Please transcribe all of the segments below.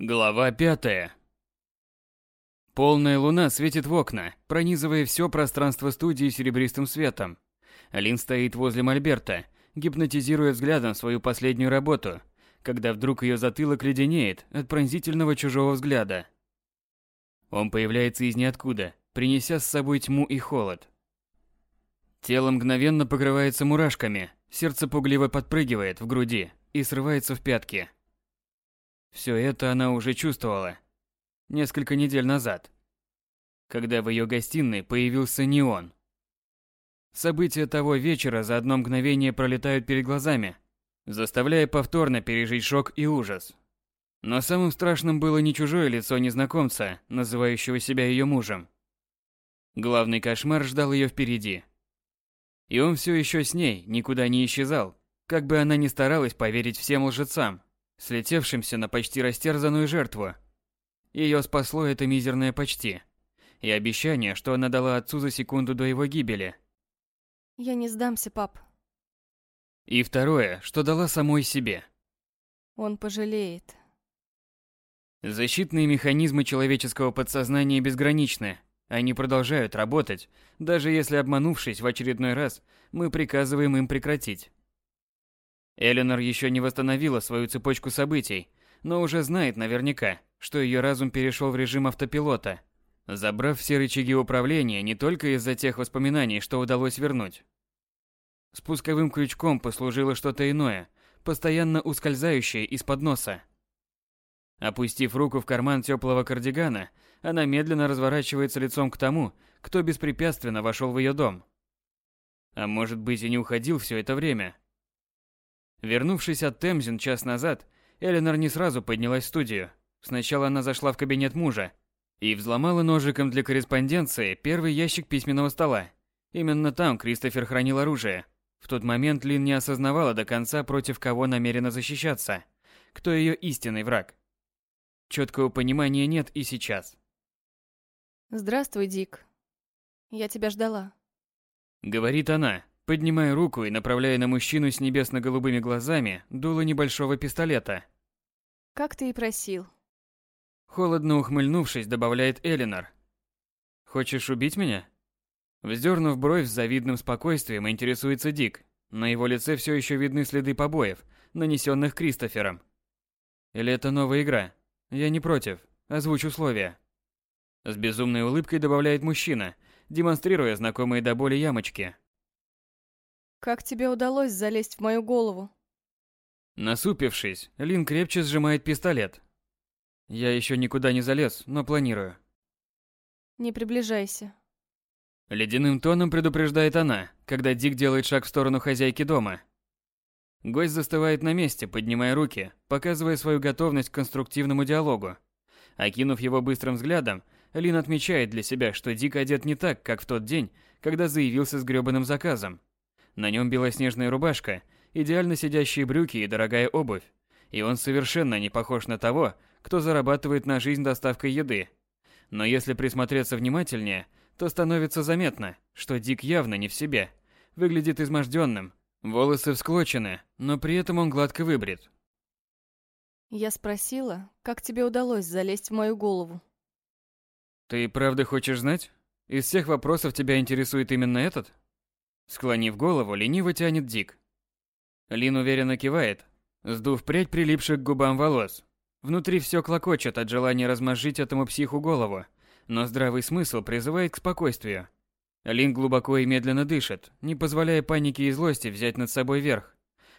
Глава пятая. Полная луна светит в окна, пронизывая все пространство студии серебристым светом. Лин стоит возле мольберта, гипнотизируя взглядом свою последнюю работу, когда вдруг ее затылок леденеет от пронзительного чужого взгляда. Он появляется из ниоткуда, принеся с собой тьму и холод. Тело мгновенно покрывается мурашками, сердце пугливо подпрыгивает в груди и срывается в пятки. Все это она уже чувствовала. Несколько недель назад. Когда в ее гостиной появился не он. События того вечера за одно мгновение пролетают перед глазами, заставляя повторно пережить шок и ужас. Но самым страшным было не чужое лицо незнакомца, называющего себя ее мужем. Главный кошмар ждал ее впереди. И он все еще с ней, никуда не исчезал, как бы она ни старалась поверить всем лжецам, слетевшимся на почти растерзанную жертву. Ее спасло это мизерное почти. И обещание, что она дала отцу за секунду до его гибели. Я не сдамся, пап. И второе, что дала самой себе. Он пожалеет. Защитные механизмы человеческого подсознания безграничны. Они продолжают работать, даже если, обманувшись в очередной раз, мы приказываем им прекратить. Эленор еще не восстановила свою цепочку событий, но уже знает наверняка, что ее разум перешел в режим автопилота, забрав все рычаги управления не только из-за тех воспоминаний, что удалось вернуть. Спусковым крючком послужило что-то иное, постоянно ускользающее из-под носа. Опустив руку в карман теплого кардигана, она медленно разворачивается лицом к тому, кто беспрепятственно вошел в ее дом. А может быть и не уходил все это время – Вернувшись от Темзин час назад, Эленор не сразу поднялась в студию. Сначала она зашла в кабинет мужа и взломала ножиком для корреспонденции первый ящик письменного стола. Именно там Кристофер хранил оружие. В тот момент Лин не осознавала до конца, против кого намерена защищаться. Кто ее истинный враг. Четкого понимания нет и сейчас. Здравствуй, Дик. Я тебя ждала. Говорит она, поднимая руку и направляя на мужчину с небесно-голубыми глазами дуло небольшого пистолета. Как ты и просил. Холодно ухмыльнувшись, добавляет Элинор. Хочешь убить меня? Вздернув бровь с завидным спокойствием, интересуется Дик. На его лице все еще видны следы побоев, нанесенных Кристофером. Или это новая игра? Я не против. Озвучь условия. С безумной улыбкой добавляет мужчина, демонстрируя знакомые до боли ямочки. Как тебе удалось залезть в мою голову? Насупившись, Лин крепче сжимает пистолет. Я еще никуда не залез, но планирую. Не приближайся. Ледяным тоном предупреждает она, когда Дик делает шаг в сторону хозяйки дома. Гость застывает на месте, поднимая руки, показывая свою готовность к конструктивному диалогу. Окинув его быстрым взглядом, Лин отмечает для себя, что Дик одет не так, как в тот день, когда заявился с грёбаным заказом. На нем белоснежная рубашка, идеально сидящие брюки и дорогая обувь. И он совершенно не похож на того, кто зарабатывает на жизнь доставкой еды. Но если присмотреться внимательнее, то становится заметно, что Дик явно не в себе. Выглядит изможденным, волосы всклочены, но при этом он гладко выбрит. Я спросила, как тебе удалось залезть в мою голову? Ты правда хочешь знать? Из всех вопросов тебя интересует именно этот? Склонив голову, лениво тянет Дик. Лин уверенно кивает, сдув прядь прилипших к губам волос. Внутри все клокочет от желания размозжить этому психу голову, но здравый смысл призывает к спокойствию. Лин глубоко и медленно дышит, не позволяя панике и злости взять над собой верх.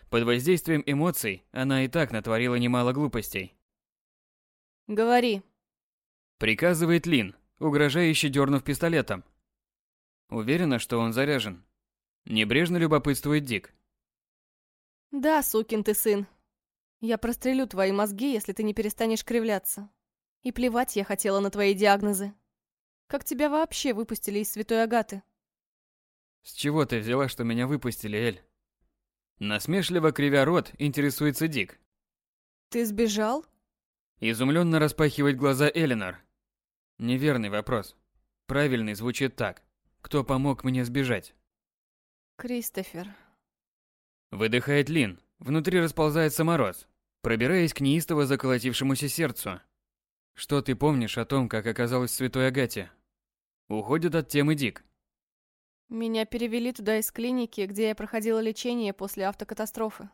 Под воздействием эмоций она и так натворила немало глупостей. «Говори», — приказывает Лин, угрожающе дернув пистолетом. Уверена, что он заряжен. Небрежно любопытствует Дик. Да, сукин ты сын. Я прострелю твои мозги, если ты не перестанешь кривляться. И плевать я хотела на твои диагнозы. Как тебя вообще выпустили из Святой Агаты? С чего ты взяла, что меня выпустили, Эль? Насмешливо кривя рот, интересуется Дик. Ты сбежал? Изумленно распахивает глаза Элинор. Неверный вопрос. Правильный звучит так. Кто помог мне сбежать? Кристофер. Выдыхает Лин. Внутри расползается мороз, пробираясь к неистово заколотившемуся сердцу. Что ты помнишь о том, как оказалась в Святой Агате? Уходит от темы Дик. Меня перевели туда из клиники, где я проходила лечение после автокатастрофы.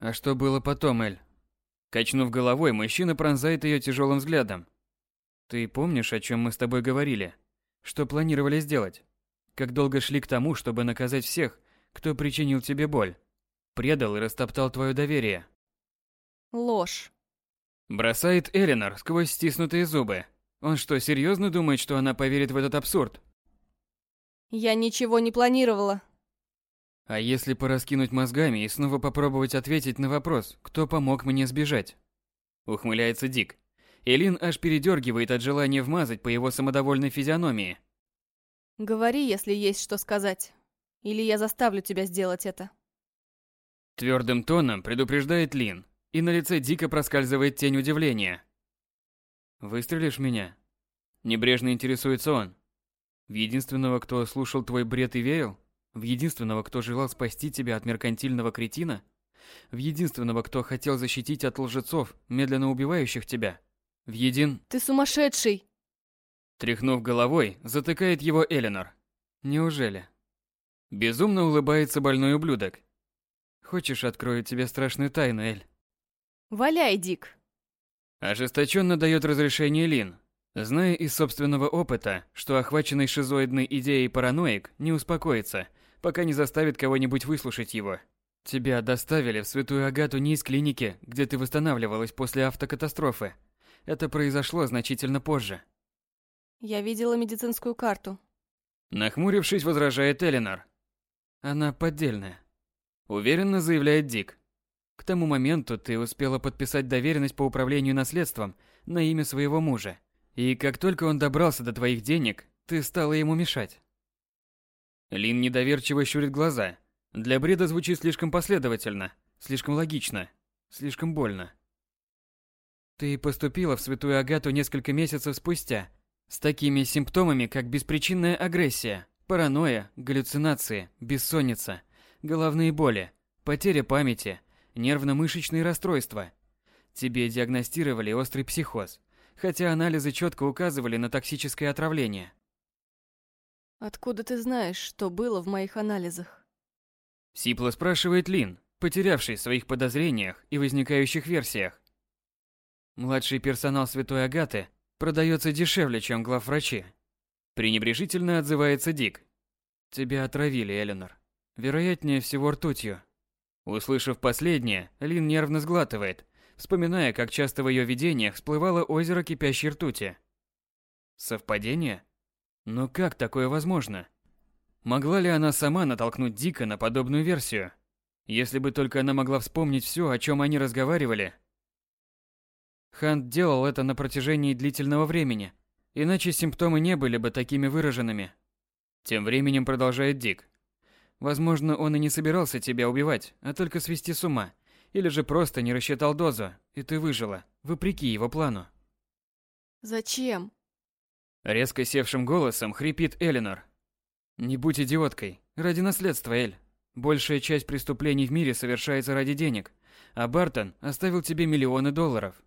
А что было потом, Эль? Качнув головой, мужчина пронзает ее тяжелым взглядом. Ты помнишь, о чем мы с тобой говорили? Что планировали сделать? Как долго шли к тому, чтобы наказать всех, кто причинил тебе боль? Предал и растоптал твое доверие. Ложь. Бросает Эленор сквозь стиснутые зубы. Он что, серьезно думает, что она поверит в этот абсурд? Я ничего не планировала. А если пораскинуть мозгами и снова попробовать ответить на вопрос, кто помог мне сбежать? Ухмыляется Дик. Элин аж передергивает от желания вмазать по его самодовольной физиономии. Говори, если есть что сказать. Или я заставлю тебя сделать это. Твердым тоном предупреждает Лин, и на лице Дика проскальзывает тень удивления. «Выстрелишь меня?» Небрежно интересуется он. В единственного, кто слушал твой бред и верил? В единственного, кто желал спасти тебя от меркантильного кретина? В единственного, кто хотел защитить от лжецов, медленно убивающих тебя? В един... Ты сумасшедший! Тряхнув головой, затыкает его Эленор. Неужели? Безумно улыбается больной ублюдок. Хочешь, открою тебе страшную тайну, Эль? Валяй, Дик. Ожесточенно дает разрешение Лин, Зная из собственного опыта, что охваченный шизоидной идеей параноик не успокоится, пока не заставит кого-нибудь выслушать его. Тебя доставили в Святую Агату не из клиники, где ты восстанавливалась после автокатастрофы. Это произошло значительно позже. Я видела медицинскую карту. Нахмурившись, возражает Эленор. Она поддельная. Уверенно заявляет Дик. К тому моменту ты успела подписать доверенность по управлению наследством на имя своего мужа. И как только он добрался до твоих денег, ты стала ему мешать. Лин недоверчиво щурит глаза. Для бреда звучит слишком последовательно, слишком логично, слишком больно. Ты поступила в Святую Агату несколько месяцев спустя, с такими симптомами, как беспричинная агрессия, паранойя, галлюцинации, бессонница, головные боли, потеря памяти, нервно-мышечные расстройства. Тебе диагностировали острый психоз, хотя анализы четко указывали на токсическое отравление. Откуда ты знаешь, что было в моих анализах? Сипло спрашивает Лин, потерявший в своих подозрениях и возникающих версиях. Младший персонал Святой Агаты продается дешевле, чем главврачи. Пренебрежительно отзывается Дик. Тебя отравили, Эленор. Вероятнее всего ртутью. Услышав последнее, Лин нервно сглатывает, вспоминая, как часто в ее видениях всплывало озеро кипящей ртути. Совпадение? Но как такое возможно? Могла ли она сама натолкнуть Дика на подобную версию? Если бы только она могла вспомнить все, о чем они разговаривали. Хант делал это на протяжении длительного времени, иначе симптомы не были бы такими выраженными. Тем временем продолжает Дик. Возможно, он и не собирался тебя убивать, а только свести с ума – или же просто не рассчитал дозу, и ты выжила, вопреки его плану. Зачем? Резко севшим голосом хрипит Элинор. Не будь идиоткой. Ради наследства, Эль. Большая часть преступлений в мире совершается ради денег, а Бартон оставил тебе миллионы долларов.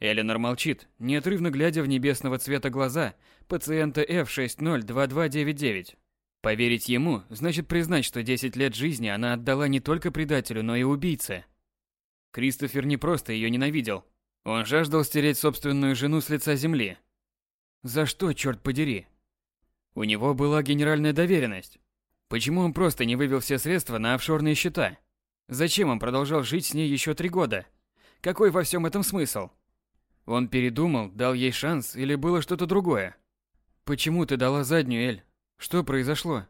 Элинор молчит, неотрывно глядя в небесного цвета глаза пациента F602299. Поверить ему значит признать, что 10 лет жизни она отдала не только предателю, но и убийце. Кристофер не просто ее ненавидел. Он жаждал стереть собственную жену с лица земли. За что, черт подери? У него была генеральная доверенность. Почему он просто не вывел все средства на офшорные счета? Зачем он продолжал жить с ней еще три года? Какой во всем этом смысл? Он передумал, дал ей шанс или было что-то другое? Почему ты дала заднюю, Эль? Что произошло?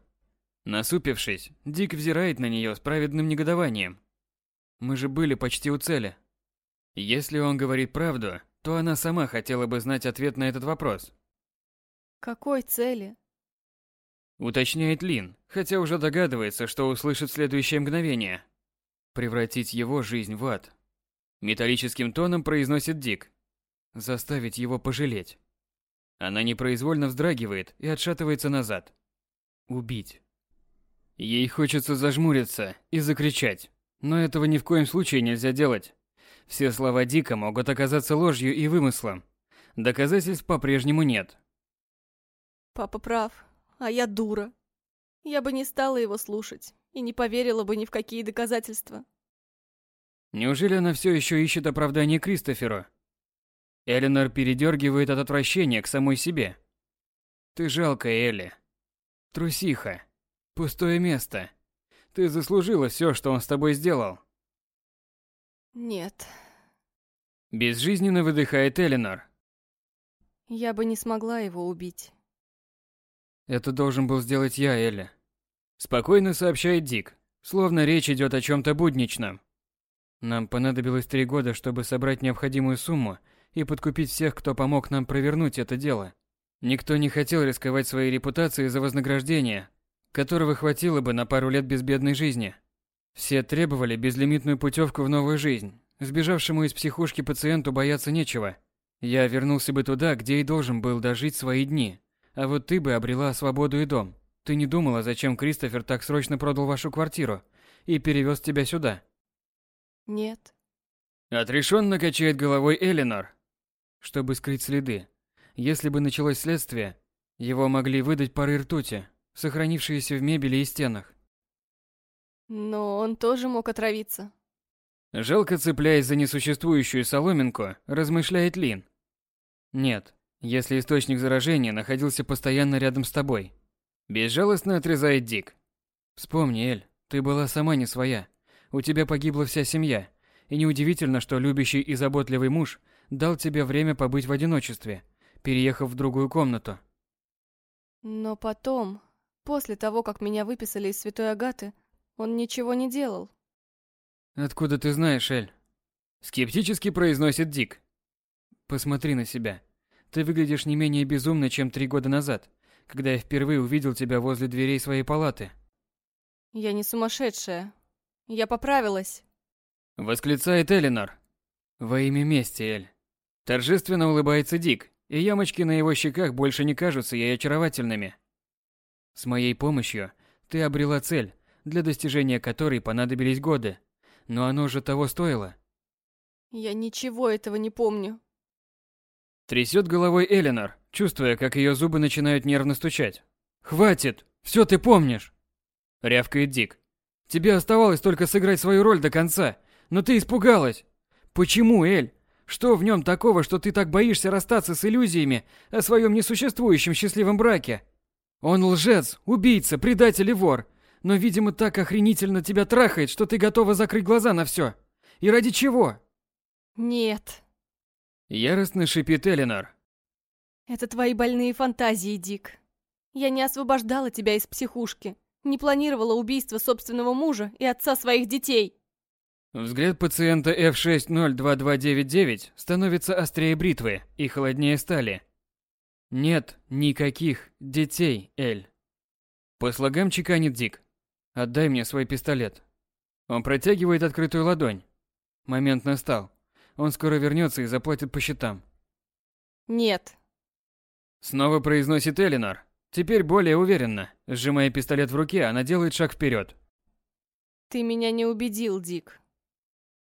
Насупившись, Дик взирает на нее с праведным негодованием. Мы же были почти у цели. Если он говорит правду, то она сама хотела бы знать ответ на этот вопрос. Какой цели? Уточняет Лин, хотя уже догадывается, что услышит в следующее мгновение. Превратить его жизнь в ад. Металлическим тоном произносит Дик. Заставить его пожалеть. Она непроизвольно вздрагивает и отшатывается назад. Убить. Ей хочется зажмуриться и закричать, но этого ни в коем случае нельзя делать. Все слова Дика могут оказаться ложью и вымыслом. Доказательств по-прежнему нет. Папа прав, а я дура. Я бы не стала его слушать и не поверила бы ни в какие доказательства. Неужели она все еще ищет оправдание Кристоферу? Эленор передергивает от отвращения к самой себе. Ты жалкая, Элли. Трусиха. Пустое место. Ты заслужила все, что он с тобой сделал. Нет. Безжизненно выдыхает Эленор. Я бы не смогла его убить. Это должен был сделать я, Элли. Спокойно сообщает Дик, словно речь идет о чем-то будничном. Нам понадобилось три года, чтобы собрать необходимую сумму и подкупить всех, кто помог нам провернуть это дело. Никто не хотел рисковать своей репутацией за вознаграждение, которого хватило бы на пару лет безбедной жизни. Все требовали безлимитную путевку в новую жизнь. Сбежавшему из психушки пациенту бояться нечего. Я вернулся бы туда, где и должен был дожить свои дни. А вот ты бы обрела свободу и дом. Ты не думала, зачем Кристофер так срочно продал вашу квартиру и перевез тебя сюда? Нет. Отрешенно качает головой Элинор, чтобы скрыть следы. Если бы началось следствие, его могли выдать пары ртути, сохранившиеся в мебели и стенах. Но он тоже мог отравиться. Жалко цепляясь за несуществующую соломинку, размышляет Лин. Нет, если источник заражения находился постоянно рядом с тобой. Безжалостно отрезает Дик. Вспомни, Эль, ты была сама не своя. У тебя погибла вся семья. И неудивительно, что любящий и заботливый муж дал тебе время побыть в одиночестве, переехав в другую комнату. Но потом, после того, как меня выписали из Святой Агаты, он ничего не делал. Откуда ты знаешь, Эль? Скептически произносит Дик. Посмотри на себя. Ты выглядишь не менее безумно, чем три года назад, когда я впервые увидел тебя возле дверей своей палаты. Я не сумасшедшая. Я поправилась. Восклицает Элинор. Во имя мести, Эль. Торжественно улыбается Дик, и ямочки на его щеках больше не кажутся ей очаровательными. С моей помощью ты обрела цель, для достижения которой понадобились годы. Но оно же того стоило. Я ничего этого не помню. Трясет головой Элинор, чувствуя, как ее зубы начинают нервно стучать. «Хватит! Все ты помнишь!» Рявкает Дик. «Тебе оставалось только сыграть свою роль до конца, но ты испугалась! Почему, Эль? Что в нем такого, что ты так боишься расстаться с иллюзиями о своем несуществующем счастливом браке? Он лжец, убийца, предатель и вор, но, видимо, так охренительно тебя трахает, что ты готова закрыть глаза на все. И ради чего?» Нет. Яростно шипит Элинор. Это твои больные фантазии, Дик. Я не освобождала тебя из психушки. Не планировала убийство собственного мужа и отца своих детей. Взгляд пациента F602299 становится острее бритвы и холоднее стали. Нет никаких детей, Эль. По слогам чеканит Дик. Отдай мне свой пистолет. Он протягивает открытую ладонь. Момент настал. Он скоро вернется и заплатит по счетам. Нет. Снова произносит Элинор. Теперь более уверенно. Сжимая пистолет в руке, она делает шаг вперед. Ты меня не убедил, Дик.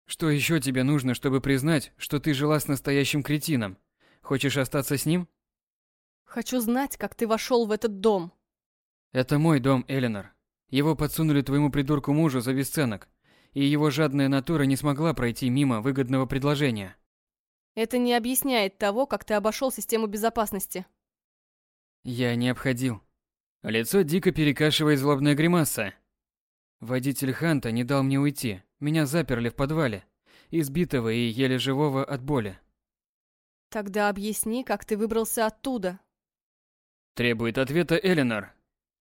Что еще тебе нужно, чтобы признать, что ты жила с настоящим кретином? Хочешь остаться с ним? Хочу знать, как ты вошел в этот дом. Это мой дом, Элинор. Его подсунули твоему придурку мужу за бесценок, и его жадная натура не смогла пройти мимо выгодного предложения. Это не объясняет того, как ты обошел систему безопасности. Я не обходил. Лицо дико перекашивает злобная гримаса. Водитель Ханта не дал мне уйти. Меня заперли в подвале, избитого и еле живого от боли. Тогда объясни, как ты выбрался оттуда. Требует ответа Элинор.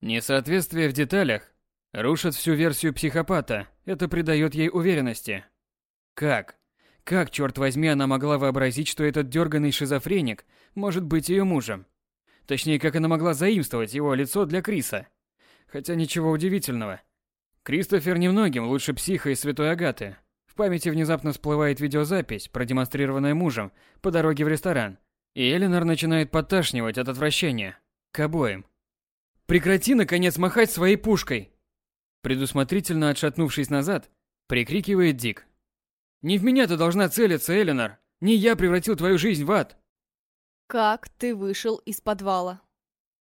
Несоответствие в деталях рушит всю версию психопата. Это придает ей уверенности. Как? Как, черт возьми, она могла вообразить, что этот дерганный шизофреник может быть ее мужем? Точнее, как она могла заимствовать его лицо для Криса? Хотя ничего удивительного. Кристофер немногим лучше психа и святой Агаты. В памяти внезапно всплывает видеозапись, продемонстрированная мужем по дороге в ресторан. И Эленор начинает подташнивать от отвращения. К обоим. «Прекрати, наконец, махать своей пушкой!» Предусмотрительно отшатнувшись назад, прикрикивает Дик. Не в меня ты должна целиться, Эленор. Не я превратил твою жизнь в ад. Как ты вышел из подвала?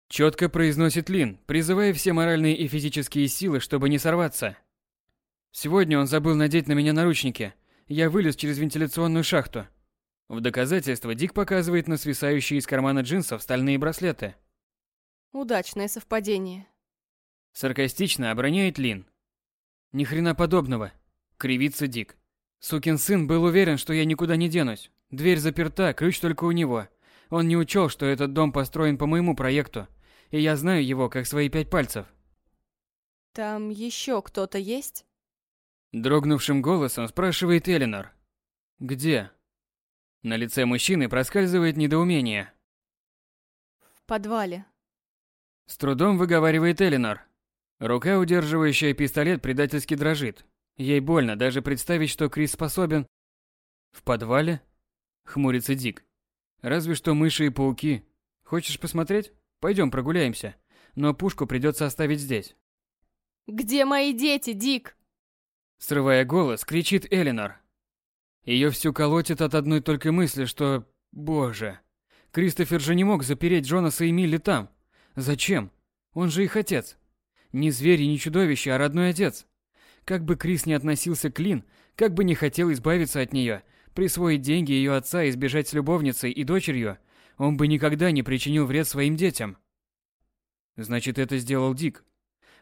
Четко произносит Лин, призывая все моральные и физические силы, чтобы не сорваться. Сегодня он забыл надеть на меня наручники. Я вылез через вентиляционную шахту. В доказательство Дик показывает на свисающие из кармана джинсов стальные браслеты. Удачное совпадение. Саркастично обороняет Лин. Ни хрена подобного. Кривится Дик. Сукин сын был уверен, что я никуда не денусь. Дверь заперта, ключ только у него. Он не учел, что этот дом построен по моему проекту, и я знаю его как свои пять пальцев. Там еще кто-то есть? Дрогнувшим голосом спрашивает Эленор. Где? На лице мужчины проскальзывает недоумение. В подвале. С трудом выговаривает Эленор. Рука, удерживающая пистолет, предательски дрожит. Ей больно даже представить, что Крис способен... В подвале? Хмурится Дик. Разве что мыши и пауки. Хочешь посмотреть? Пойдем прогуляемся. Но пушку придется оставить здесь. Где мои дети, Дик? Срывая голос, кричит Эленор. Ее всю колотит от одной только мысли, что... Боже. Кристофер же не мог запереть Джонаса и Милли там. Зачем? Он же их отец. Не зверь и не чудовище, а родной отец. Как бы Крис не относился к Лин, как бы не хотел избавиться от нее, присвоить деньги ее отца и сбежать с любовницей и дочерью, он бы никогда не причинил вред своим детям. Значит, это сделал Дик.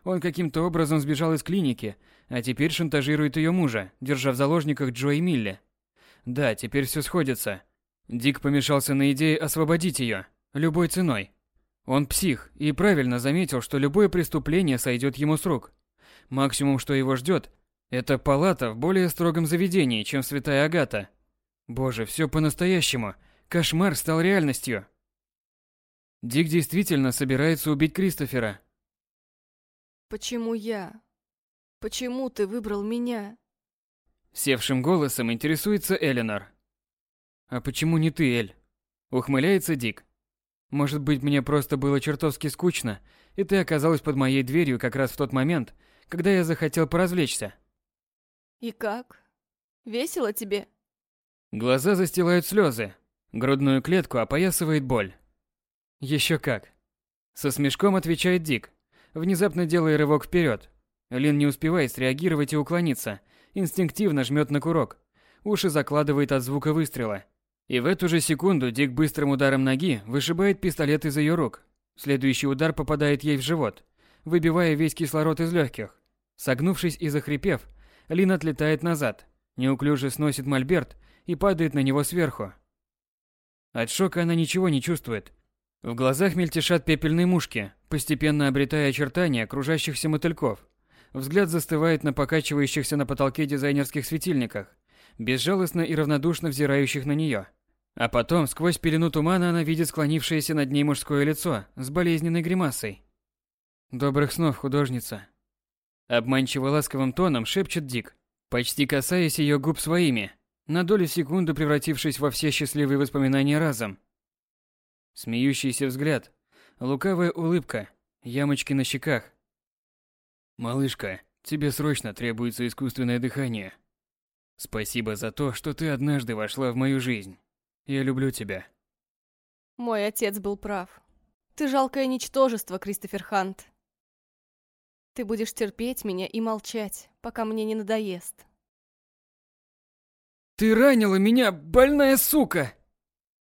Он каким-то образом сбежал из клиники, а теперь шантажирует ее мужа, держа в заложниках Джо и Милли. Да, теперь все сходится. Дик помешался на идее освободить ее, любой ценой. Он псих и правильно заметил, что любое преступление сойдет ему с рук. Максимум, что его ждет, это палата в более строгом заведении, чем Святая Агата. Боже, все по-настоящему. Кошмар стал реальностью. Дик действительно собирается убить Кристофера. Почему я? Почему ты выбрал меня? Севшим голосом интересуется Эленор. А почему не ты, Эль? Ухмыляется Дик. Может быть, мне просто было чертовски скучно, и ты оказалась под моей дверью как раз в тот момент, когда я захотел поразвлечься. И как? Весело тебе? Глаза застилают слезы, грудную клетку опоясывает боль. Еще как. Со смешком отвечает Дик, внезапно делая рывок вперед. Лин не успевает среагировать и уклониться, инстинктивно жмет на курок. Уши закладывает от звука выстрела. И в эту же секунду Дик быстрым ударом ноги вышибает пистолет из ее рук. Следующий удар попадает ей в живот, выбивая весь кислород из легких. Согнувшись и захрипев, Лин отлетает назад, неуклюже сносит мольберт и падает на него сверху. От шока она ничего не чувствует. В глазах мельтешат пепельные мушки, постепенно обретая очертания окружающихся мотыльков. Взгляд застывает на покачивающихся на потолке дизайнерских светильниках, безжалостно и равнодушно взирающих на нее. А потом, сквозь пелену тумана, она видит склонившееся над ней мужское лицо с болезненной гримасой. «Добрых снов, художница!» Обманчиво ласковым тоном шепчет Дик, почти касаясь ее губ своими, на долю секунды превратившись во все счастливые воспоминания разом. Смеющийся взгляд, лукавая улыбка, ямочки на щеках. «Малышка, тебе срочно требуется искусственное дыхание. Спасибо за то, что ты однажды вошла в мою жизнь. Я люблю тебя. Мой отец был прав. Ты жалкое ничтожество, Кристофер Хант. Ты будешь терпеть меня и молчать, пока мне не надоест. Ты ранила меня, больная сука!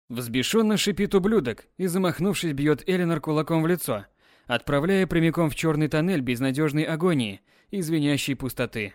Взбешенно шипит ублюдок и, замахнувшись, бьет Эленор кулаком в лицо, отправляя прямиком в черный тоннель безнадежной агонии и звенящей пустоты.